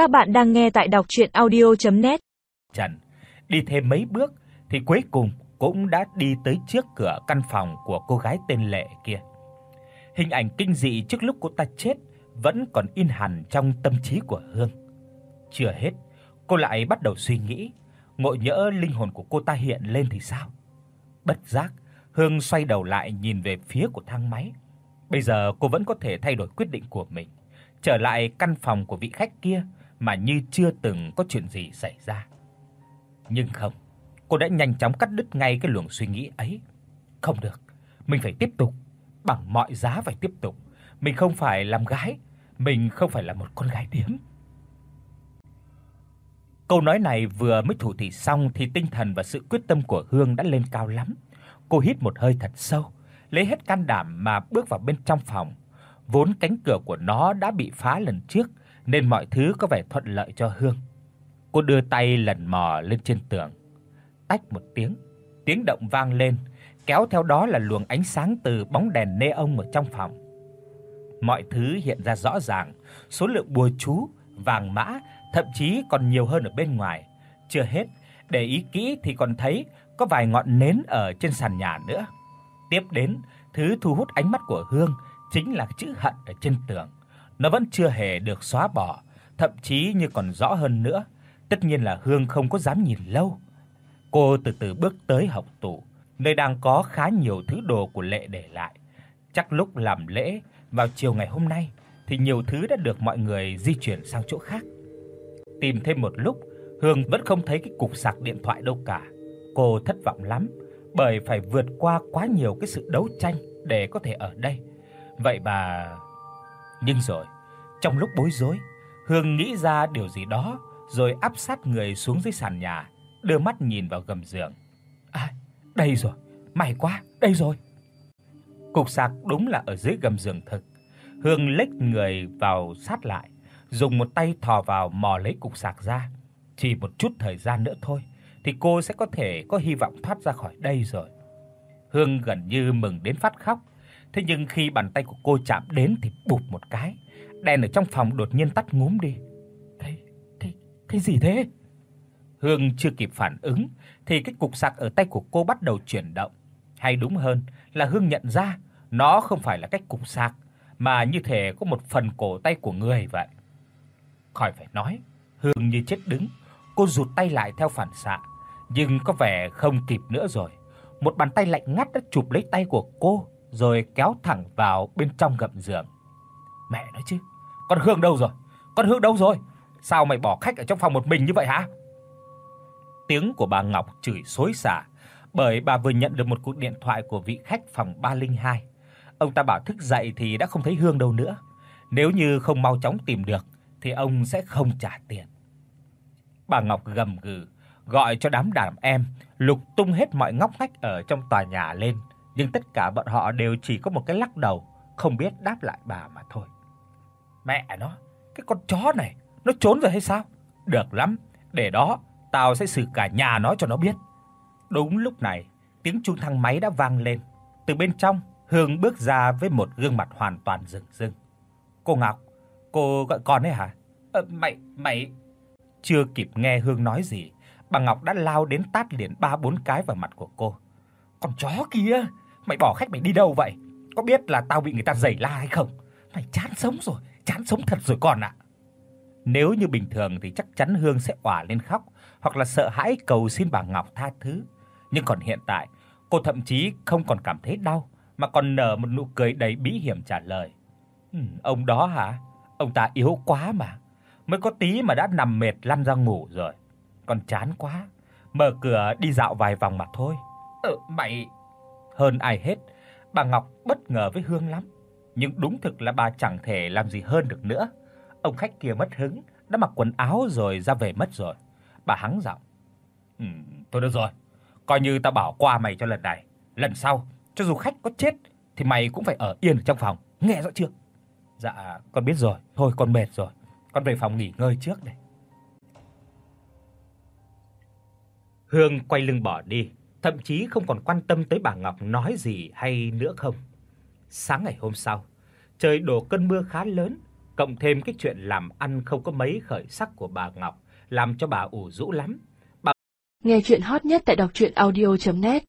Các bạn đang nghe tại đọc audio net Trần đi thêm mấy bước thì cuối cùng cũng đã đi tới trước cửa căn phòng của cô gái tên Lệ kia. Hình ảnh kinh dị trước lúc cô ta chết vẫn còn in hằn trong tâm trí của Hương. Chưa hết, cô lại bắt đầu suy nghĩ, ngộ nhỡ linh hồn của cô ta hiện lên thì sao? Bất giác, Hương xoay đầu lại nhìn về phía của thang máy. Bây giờ cô vẫn có thể thay đổi quyết định của mình, trở lại căn phòng của vị khách kia mà như chưa từng có chuyện gì xảy ra. Nhưng không, cô đã nhanh chóng cắt đứt ngay cái luồng suy nghĩ ấy. Không được, mình phải tiếp tục, bằng mọi giá phải tiếp tục. Mình không phải làm gái, mình không phải là một con gái điếm. Câu nói này vừa mới thủ thị xong thì tinh thần và sự quyết tâm của Hương đã lên cao lắm. Cô hít một hơi thật sâu, lấy hết can đảm mà bước vào bên trong phòng. Vốn cánh cửa của nó đã bị phá lần trước nên mọi thứ có vẻ thuận lợi cho Hương. Cô đưa tay lần mò lên trên tường. Tách một tiếng, tiếng động vang lên, kéo theo đó là luồng ánh sáng từ bóng đèn neon ở trong phòng. Mọi thứ hiện ra rõ ràng, số lượng bùa chú, vàng mã thậm chí còn nhiều hơn ở bên ngoài. Chưa hết, để ý kỹ thì còn thấy có vài ngọn nến ở trên sàn nhà nữa. Tiếp đến, thứ thu hút ánh mắt của Hương chính là chữ hận ở trên tường. Nó vẫn chưa hề được xóa bỏ, thậm chí như còn rõ hơn nữa. Tất nhiên là Hương không có dám nhìn lâu. Cô từ từ bước tới học tủ, nơi đang có khá nhiều thứ đồ của Lệ để lại. Chắc lúc làm lễ vào chiều ngày hôm nay thì nhiều thứ đã được mọi người di chuyển sang chỗ khác. Tìm thêm một lúc, Hương vẫn không thấy cái cục sạc điện thoại đâu cả. Cô thất vọng lắm, bởi phải vượt qua quá nhiều cái sự đấu tranh để có thể ở đây. Vậy bà nhưng rồi, trong lúc bối rối, Hương nghĩ ra điều gì đó rồi áp sát người xuống dưới sàn nhà, đưa mắt nhìn vào gầm giường. À, đây rồi, may quá, đây rồi. Cục sạc đúng là ở dưới gầm giường thực. Hương lách người vào sát lại, dùng một tay thò vào mò lấy cục sạc ra. Chỉ một chút thời gian nữa thôi thì cô sẽ có thể có hy vọng thoát ra khỏi đây rồi. Hương gần như mừng đến phát khóc, thế nhưng khi bàn tay của cô chạm đến thì bụp một cái, đèn ở trong phòng đột nhiên tắt ngúm đi. Thế thế cái gì thế? Hương chưa kịp phản ứng thì cái cục sạc ở tay của cô bắt đầu chuyển động, hay đúng hơn là Hương nhận ra nó không phải là cái cục sạc mà như thể có một phần cổ tay của người vậy. Khỏi phải nói, Hương như chết đứng, cô rụt tay lại theo phản xạ, nhưng có vẻ không kịp nữa rồi. Một bàn tay lạnh ngắt đã chụp lấy tay của cô rồi kéo thẳng vào bên trong gầm giường. Mẹ nói chứ, con Hương đâu rồi? Con Hương đâu rồi? Sao mày bỏ khách ở trong phòng một mình như vậy hả? Tiếng của bà Ngọc chửi xối xả, bởi bà vừa nhận được một cuộc điện thoại của vị khách phòng 302. Ông ta bảo thức dậy thì đã không thấy Hương đâu nữa. Nếu như không mau chóng tìm được thì ông sẽ không trả tiền. Bà Ngọc gầm gừ, gọi cho đám đàn em lục tung hết mọi ngóc ngách ở trong tòa nhà lên, nhưng tất cả bọn họ đều chỉ có một cái lắc đầu, không biết đáp lại bà mà thôi. Mẹ nó, cái con chó này, nó trốn rồi hay sao? Được lắm, để đó, tao sẽ xử cả nhà nó cho nó biết. Đúng lúc này, tiếng chuông thang máy đã vang lên. Từ bên trong, Hương bước ra với một gương mặt hoàn toàn rừng rưng. "Cô Ngọc, cô gọi con đấy hả?" "Ờ mày mày..." Chưa kịp nghe Hương nói gì, bà Ngọc đã lao đến tát liền ba bốn cái vào mặt của cô. "Con chó kia, mày bỏ khách mày đi đâu vậy? Có biết là tao bị người ta giày la hay không? Mày chán sống rồi, chán sống thật rồi con ạ." Nếu như bình thường thì chắc chắn Hương sẽ òa lên khóc hoặc là sợ hãi cầu xin bà Ngọc tha thứ, nhưng còn hiện tại, cô thậm chí không còn cảm thấy đau mà còn nở một nụ cười đầy bí hiểm trả lời. "Ừm, ông đó hả? Ông ta yếu quá mà, mới có tí mà đã nằm mệt lăn ra ngủ rồi. Con chán quá, mở cửa đi dạo vài vòng mà thôi." "Ờ mày..." Hơn ai hết, bà Ngọc bất ngờ với Hương lắm, nhưng đúng thực là bà chẳng thể làm gì hơn được nữa. Ông khách kia mất hứng, đã mặc quần áo rồi ra về mất rồi. Bà hắng giọng. "Ừ, thôi được rồi, coi như ta bỏ qua mày cho lần này. Lần sau, cho dù khách có chết thì mày cũng phải ở yên ở trong phòng, nghe rõ chưa?" "Dạ, con biết rồi. Thôi con mệt rồi, con về phòng nghỉ ngơi trước đây." Hương quay lưng bỏ đi, thậm chí không còn quan tâm tới bà Ngọc nói gì hay nữa không. Sáng ngày hôm sau, trời đổ cơn mưa khá lớn, cộng thêm cái chuyện làm ăn không có mấy khởi sắc của bà Ngọc, làm cho bà ủ rũ lắm. Bà... Nghe chuyện hot nhất tại đọc audio net